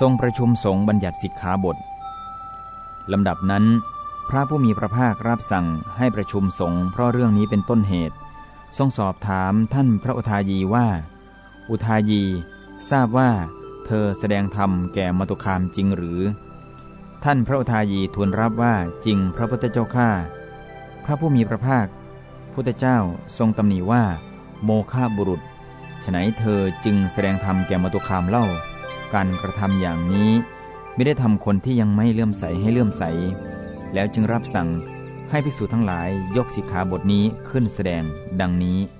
ทรงประชุมสงฆ์บัญญัติสิกขาบทลำดับนั้น พระผู้มีพระภาครับสั่งให้ประชุมสงฆ์เพราะเรื่องนี้เป็นต้นเหตุ ทรงสอบถามท่านพระอุทายีว่า อุทายี ทราบว่า เธอแสดงธรรมแก่มตุคามจริงหรือ ท่านพระอุทายีทูลรับว่าจริงพระพุทธเจ้าข้าพระผู้มีพระภาค พุทธเจ้าทรงตำหนิว่า โมฆะบุรุษฉนัยเธอจึงแสดงธรรมแก่มตุคามเล่า การกระทำอย่างนี้ไม่ได้ทำคนที่ยังไม่เลื่อมใสให้เลื่อมใส แล้วจึงรับสั่งให้ภิกษุทั้งหลายยกสิกขาบทนี้ขึ้นแสดงดังนี้